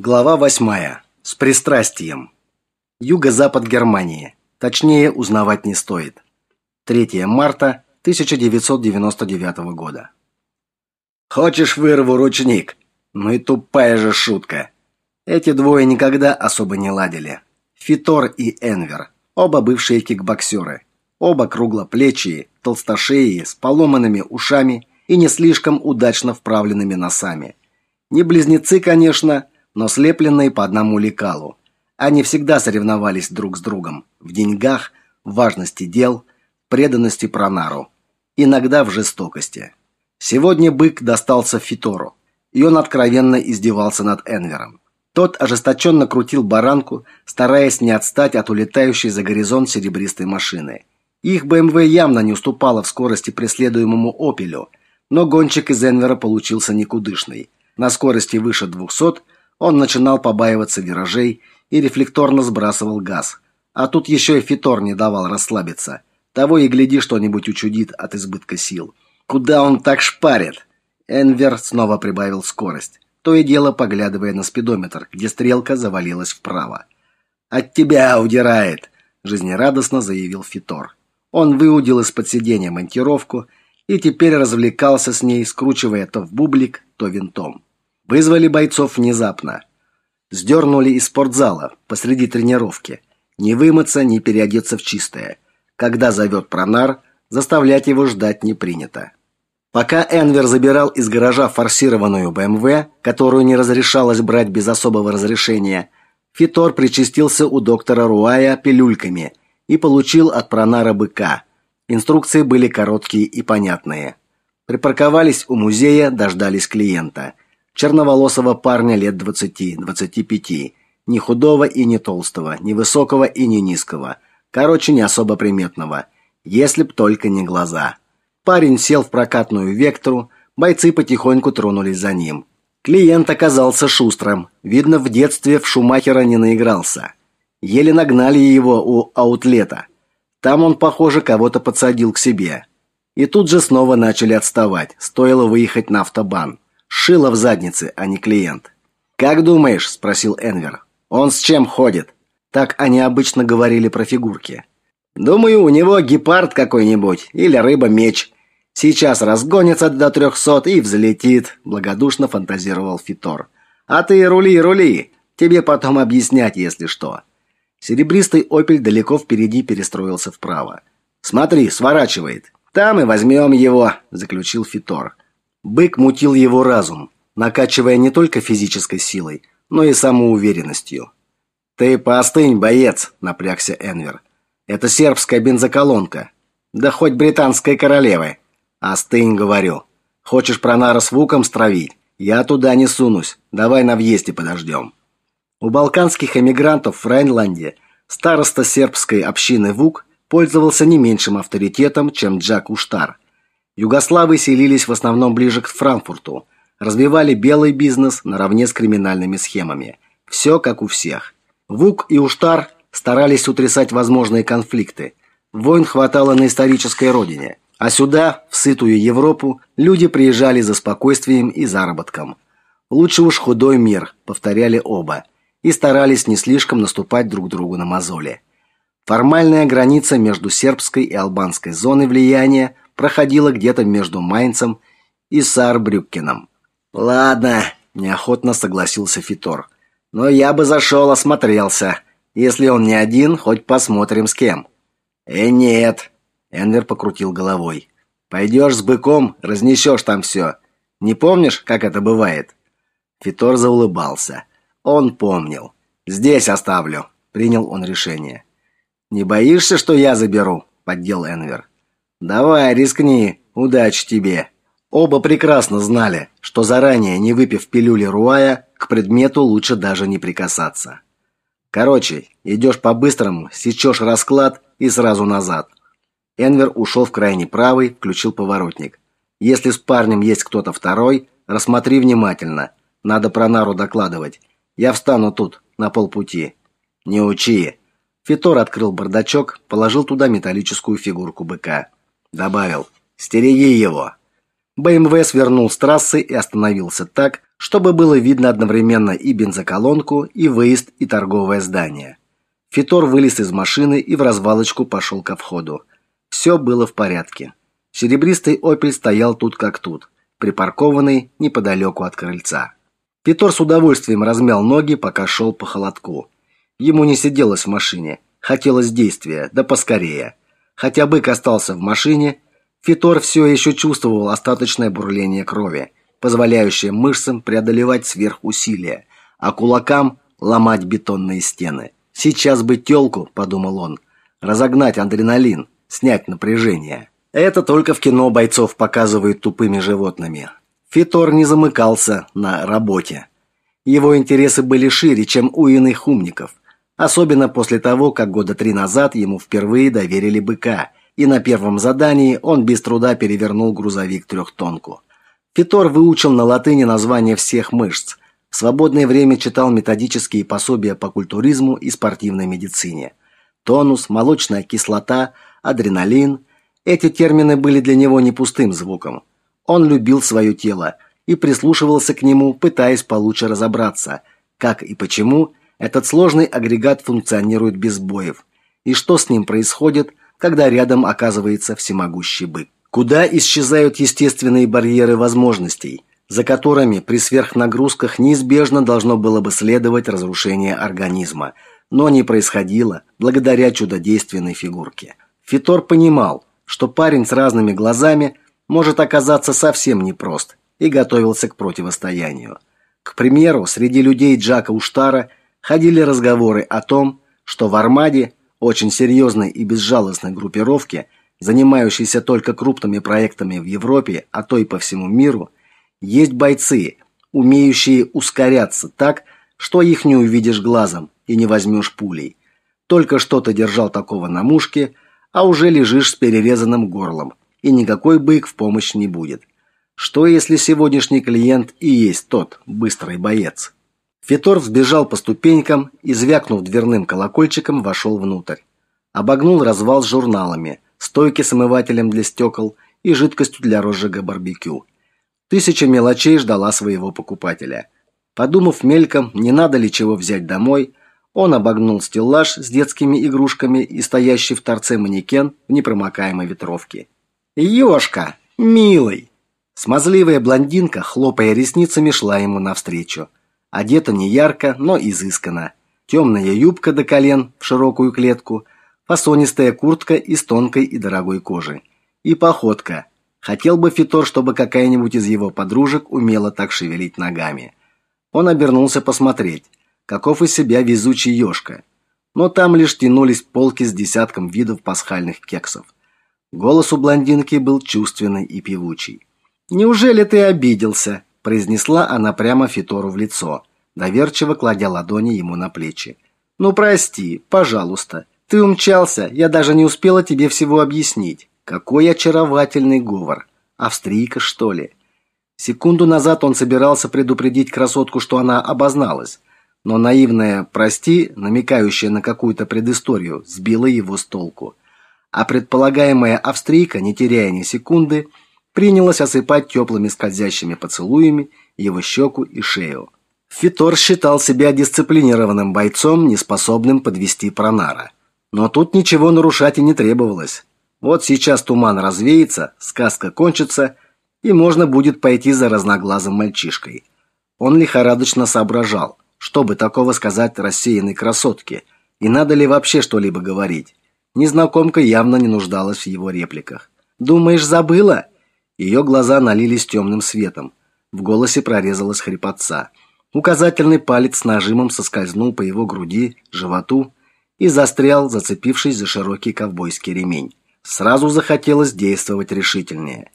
Глава восьмая. С пристрастием. Юго-запад Германии. Точнее, узнавать не стоит. 3 марта 1999 года. Хочешь вырву ручник? Ну и тупая же шутка. Эти двое никогда особо не ладили. Фитор и Энвер, оба бывшие кикбоксеры, оба круглоплечие, толстошеи, с поломанными ушами и не слишком удачно вправленными носами. Не близнецы, конечно, но слепленные по одному лекалу. Они всегда соревновались друг с другом в деньгах, важности дел, преданности Пронару, иногда в жестокости. Сегодня бык достался Фитору, и он откровенно издевался над Энвером. Тот ожесточенно крутил баранку, стараясь не отстать от улетающей за горизонт серебристой машины. Их БМВ явно не уступала в скорости преследуемому Опелю, но гонщик из Энвера получился никудышный. На скорости выше 200 он начинал побаиваться виражей и рефлекторно сбрасывал газ. А тут еще и Фитор не давал расслабиться. Того и гляди, что-нибудь учудит от избытка сил. Куда он так шпарит? Энвер снова прибавил скорость, то и дело поглядывая на спидометр, где стрелка завалилась вправо. От тебя удирает, жизнерадостно заявил Фитор. Он выудил из-под сиденья монтировку и теперь развлекался с ней, скручивая то в бублик, то винтом. Вызвали бойцов внезапно. Сдернули из спортзала посреди тренировки. Не вымыться, не переодеться в чистое. Когда зовет Пронар, заставлять его ждать не принято. Пока Энвер забирал из гаража форсированную БМВ, которую не разрешалось брать без особого разрешения, Фитор причастился у доктора Руая пилюльками и получил от Пронара быка. Инструкции были короткие и понятные. Припарковались у музея, дождались клиента – черноволосого парня лет двадцати-двадцати пяти, не худого и не толстого, не высокого и не низкого, короче, не особо приметного, если б только не глаза. Парень сел в прокатную Вектору, бойцы потихоньку тронулись за ним. Клиент оказался шустрым, видно, в детстве в Шумахера не наигрался. Еле нагнали его у аутлета. Там он, похоже, кого-то подсадил к себе. И тут же снова начали отставать, стоило выехать на автобан. Шило в заднице, а не клиент. Как думаешь, спросил Энвер. Он с чем ходит? Так они обычно говорили про фигурки. Думаю, у него гепард какой-нибудь или рыба-меч. Сейчас разгонится до трехсот и взлетит, благодушно фантазировал Фитор. А ты рули, рули. Тебе потом объяснять, если что. Серебристый Опель далеко впереди перестроился вправо. Смотри, сворачивает. Там и возьмем его, заключил Фитор. Бык мутил его разум, накачивая не только физической силой, но и самоуверенностью. «Ты поостынь, боец!» – напрягся Энвер. «Это сербская бензоколонка. Да хоть британской королевы. Остынь, говорю. Хочешь про Нара с Вуком стравить? Я туда не сунусь. Давай на въезде подождем». У балканских эмигрантов в Райнланде староста сербской общины Вук пользовался не меньшим авторитетом, чем Джак Уштар – Югославы селились в основном ближе к Франкфурту, развивали белый бизнес наравне с криминальными схемами. Все как у всех. Вук и Уштар старались утрясать возможные конфликты. Войн хватало на исторической родине, а сюда, в сытую Европу, люди приезжали за спокойствием и заработком. Лучше уж худой мир, повторяли оба, и старались не слишком наступать друг другу на мозоли. Формальная граница между сербской и албанской зоной влияния проходила где-то между Майнцем и Саарбрюккеном. Ладно, неохотно согласился Фитор. Но я бы зашел, осмотрелся. Если он не один, хоть посмотрим с кем. Э, нет. Энвер покрутил головой. Пойдешь с быком, разнесешь там все. Не помнишь, как это бывает? Фитор заулыбался. Он помнил. Здесь оставлю, принял он решение. Не боишься, что я заберу? поддел Энвер. Давай, рискни. Удачи тебе. Оба прекрасно знали, что заранее не выпив пилюли Руая, к предмету лучше даже не прикасаться. Короче, идешь по-быстрому, сечешь расклад и сразу назад. Энвер ушел в крайний правый, включил поворотник. Если с парнем есть кто-то второй, рассмотри внимательно. Надо про Нару докладывать. Я встану тут, на полпути. Не учи. Фитор открыл бардачок, положил туда металлическую фигурку быка. Добавил: "Стереги его". БМВ свернул с трассы и остановился так, чтобы было видно одновременно и бензоколонку, и выезд, и торговое здание. Фитор вылез из машины и в развалочку пошел ко входу. Все было в порядке. Серебристый Opel стоял тут как тут, припаркованный неподалеку от крыльца. Фитор с удовольствием размял ноги, пока шел по холодку. Ему не сиделось в машине, хотелось действия, да поскорее. Хотя бык остался в машине, Фитор все еще чувствовал остаточное бурление крови позволяющее мышцам преодолевать сверхусилия, а кулакам ломать бетонные стены. Сейчас бы тёлку, подумал он, разогнать адреналин, снять напряжение. Это только в кино бойцов показывают тупыми животными. Фитор не замыкался на работе. Его интересы были шире, чем у иных умников, особенно после того, как года три назад ему впервые доверили быка, и на первом задании он без труда перевернул грузовик трехтонку. Фитор выучил на латыни названия всех мышц. В свободное время читал методические пособия по культуризму и спортивной медицине. Тонус, молочная кислота, адреналин эти термины были для него не пустым звуком. Он любил свое тело и прислушивался к нему, пытаясь получше разобраться, как и почему этот сложный агрегат функционирует без боев, и что с ним происходит, когда рядом оказывается всемогущий бык. Куда исчезают естественные барьеры возможностей, за которыми при сверхнагрузках неизбежно должно было бы следовать разрушение организма, но не происходило благодаря чудодейственной фигурке. Фитор понимал, что парень с разными глазами может оказаться совсем непрост и готовился к противостоянию. К примеру, среди людей Джака Уштара ходили разговоры о том, что в Армаде, очень серьезной и безжалостной группировке, занимающийся только крупными проектами в Европе, а то и по всему миру, есть бойцы, умеющие ускоряться так, что их не увидишь глазом и не возьмешь пулей. Только что ты держал такого на мушке, а уже лежишь с перерезанным горлом, и никакой бык в помощь не будет. Что если сегодняшний клиент и есть тот быстрый боец? Фитор взбежал по ступенькам и, звякнув дверным колокольчиком, вошел внутрь. Обогнул развал с журналами – стойки с омывателем для стекол и жидкостью для розжига барбекю. Тысяча мелочей ждала своего покупателя. Подумав мельком, не надо ли чего взять домой, он обогнул стеллаж с детскими игрушками и стоящий в торце манекен в непромокаемой ветровке. «Ёшка! Милый!» Смазливая блондинка, хлопая ресницами, шла ему навстречу. Одета не ярко, но изысканно. Темная юбка до колен в широкую клетку – фасонистая куртка из тонкой и дорогой кожи. И походка. Хотел бы Фитор, чтобы какая-нибудь из его подружек умела так шевелить ногами. Он обернулся посмотреть, каков из себя везучий ёшка. Но там лишь тянулись полки с десятком видов пасхальных кексов. Голос у блондинки был чувственный и певучий. «Неужели ты обиделся?» – произнесла она прямо Фитору в лицо, доверчиво кладя ладони ему на плечи. «Ну, прости, пожалуйста. Ты умчался, я даже не успела тебе всего объяснить. Какой очаровательный говор. Австрийка, что ли? Секунду назад он собирался предупредить красотку, что она обозналась, но наивная «прости», намекающая на какую-то предысторию, сбила его с толку. А предполагаемая австрийка, не теряя ни секунды, принялась осыпать теплыми скользящими поцелуями его щеку и шею. Фитор считал себя дисциплинированным бойцом, неспособным подвести Пронара. Но тут ничего нарушать и не требовалось. Вот сейчас туман развеется, сказка кончится, и можно будет пойти за разноглазым мальчишкой. Он лихорадочно соображал, чтобы такого сказать рассеянной красотке, и надо ли вообще что-либо говорить. Незнакомка явно не нуждалась в его репликах. «Думаешь, забыла?» Ее глаза налились темным светом. В голосе прорезалась хрипотца. Указательный палец с нажимом соскользнул по его груди, животу и застрял, зацепившись за широкий ковбойский ремень. Сразу захотелось действовать решительнее.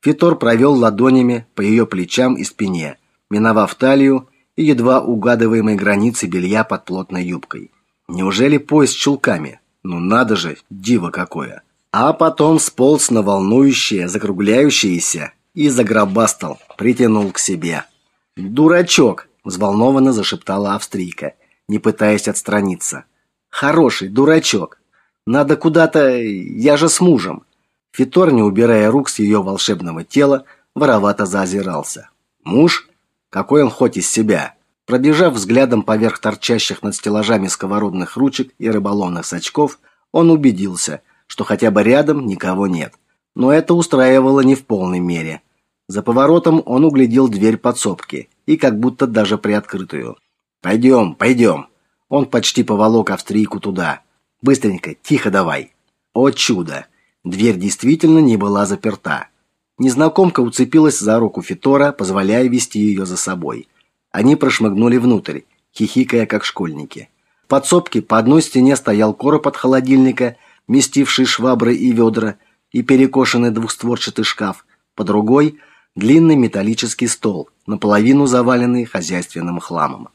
Фитор провел ладонями по ее плечам и спине, миновав талию и едва угадываемой границы белья под плотной юбкой. Неужели пояс с чулками? Ну надо же, диво какое! А потом сполз на волнующее, закругляющееся и загробастал, притянул к себе. «Дурачок!» – взволнованно зашептала австрийка, не пытаясь отстраниться. Хороший дурачок. Надо куда-то... Я же с мужем. Фитор, не убирая рук с ее волшебного тела, воровато заозирался. Муж? Какой он хоть из себя. Пробежав взглядом поверх торчащих над стеллажами сковородных ручек и рыболовных сачков, он убедился, что хотя бы рядом никого нет. Но это устраивало не в полной мере. За поворотом он углядел дверь подсобки, и как будто даже приоткрытую. «Пойдем, пойдем!» Он почти поволок австрийку туда. «Быстренько, тихо давай!» О чудо! Дверь действительно не была заперта. Незнакомка уцепилась за руку Фитора, позволяя вести ее за собой. Они прошмыгнули внутрь, хихикая как школьники. В подсобке по одной стене стоял короб от холодильника, вместивший швабры и ведра, и перекошенный двухстворчатый шкаф, по другой длинный металлический стол, наполовину заваленный хозяйственным хламом.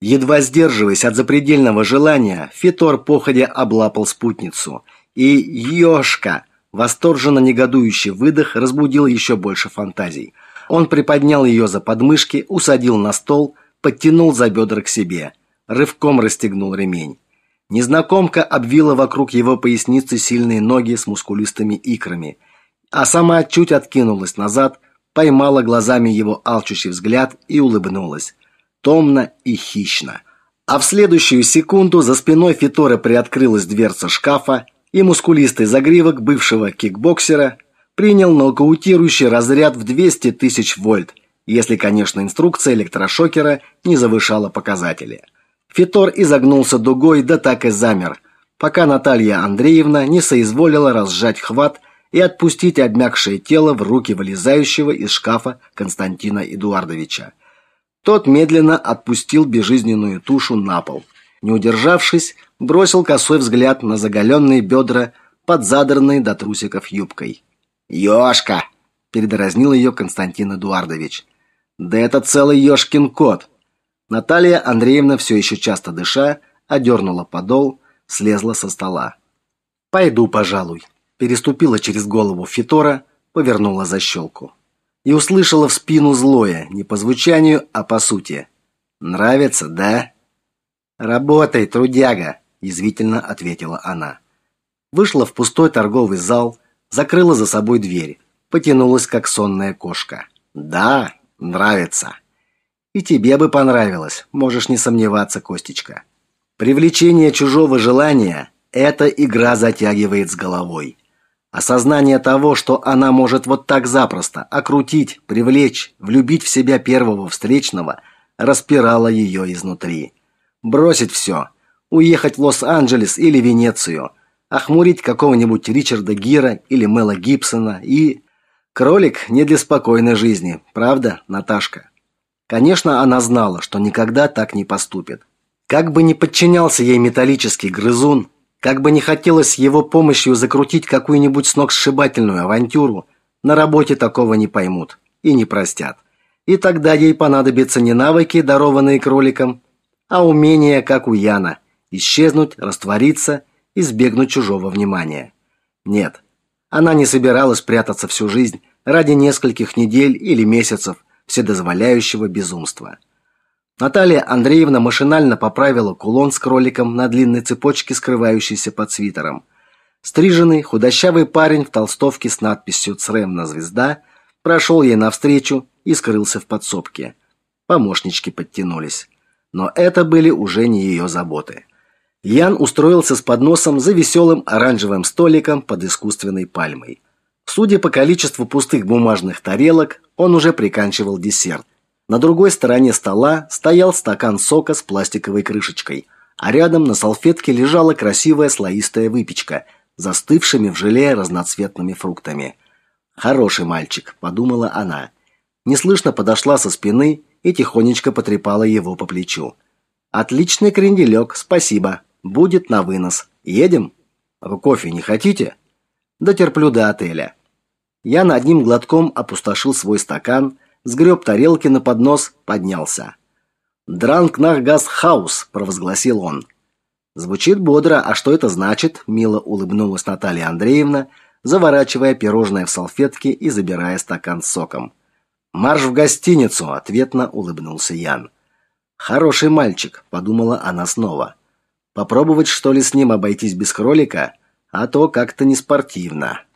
Едва сдерживаясь от запредельного желания, Фитор походя облапал спутницу, и ёшка, восторженно негодующий выдох разбудил еще больше фантазий. Он приподнял ее за подмышки, усадил на стол, подтянул за бедра к себе, рывком расстегнул ремень. Незнакомка обвила вокруг его поясницы сильные ноги с мускулистыми икрами, а сама чуть откинулась назад, поймала глазами его алчущий взгляд и улыбнулась, томно и хищно. А в следующую секунду за спиной Фитора приоткрылась дверца шкафа, и мускулистый загривок бывшего кикбоксера принял нокаутирующий разряд в 200 тысяч вольт, если, конечно, инструкция электрошокера не завышала показатели. Фитор изогнулся дугой, да так и замер, пока Наталья Андреевна не соизволила разжать хват и отпустить обмякшее тело в руки вылезающего из шкафа Константина Эдуардовича. Тот медленно отпустил безжизненную тушу на пол. Не удержавшись, бросил косой взгляд на заголенные бедра под задранной до трусиков юбкой. «Ёшка!» – передразнил ее Константин Эдуардович. «Да это целый ёшкин кот!» Наталья Андреевна, все еще часто дыша, одернула подол, слезла со стола. «Пойду, пожалуй», – переступила через голову Фитора, повернула защелку. И услышала в спину злое, не по звучанию, а по сути. «Нравится, да?» «Работай, трудяга!» язвительно ответила она. Вышла в пустой торговый зал, закрыла за собой дверь, потянулась как сонная кошка. Да, нравится. И тебе бы понравилось, можешь не сомневаться, Костечка. Привлечение чужого желания эта игра затягивает с головой. Осознание того, что она может вот так запросто окрутить, привлечь, влюбить в себя первого встречного, распирало ее изнутри. Бросить все, уехать в Лос-Анджелес или Венецию, охмурить какого-нибудь Ричарда Гира или Мела Гибсона и... Кролик не для спокойной жизни, правда, Наташка? Конечно, она знала, что никогда так не поступит. Как бы ни подчинялся ей металлический грызун, как бы не хотелось его помощью закрутить какую-нибудь сногсшибательную авантюру, на работе такого не поймут и не простят. И тогда ей понадобятся не навыки, дарованные кроликом, а умения, как у Яна – исчезнуть, раствориться, избегнуть чужого внимания. Нет, она не собиралась прятаться всю жизнь ради нескольких недель или месяцев вседозволяющего безумства. Наталья Андреевна машинально поправила кулон с кроликом на длинной цепочке, скрывающейся под свитером. Стриженный, худощавый парень в толстовке с надписью «Цремна звезда» прошел ей навстречу и скрылся в подсобке. Помощнички подтянулись. Но это были уже не ее заботы. Ян устроился с подносом за веселым оранжевым столиком под искусственной пальмой. Судя по количеству пустых бумажных тарелок, он уже приканчивал десерт. На другой стороне стола стоял стакан сока с пластиковой крышечкой, а рядом на салфетке лежала красивая слоистая выпечка, застывшими в желе разноцветными фруктами. Хороший мальчик, подумала она. Неслышно подошла со спины и тихонечко потрепала его по плечу. Отличный кренделек, спасибо. Будет на вынос. Едем? Вы кофе не хотите? Дотерплю до отеля. Я на одним глотком опустошил свой стакан, сгреб тарелки на поднос, поднялся. «Дранк нах газ хаус», – провозгласил он. Звучит бодро, а что это значит? Мило улыбнулась Наталья Андреевна, заворачивая пирожное в салфетки и забирая стакан с соком. Марш в гостиницу, ответно улыбнулся Ян. Хороший мальчик, подумала она снова. Попробовать, что ли, с ним обойтись без кролика? А то как-то не спортивно.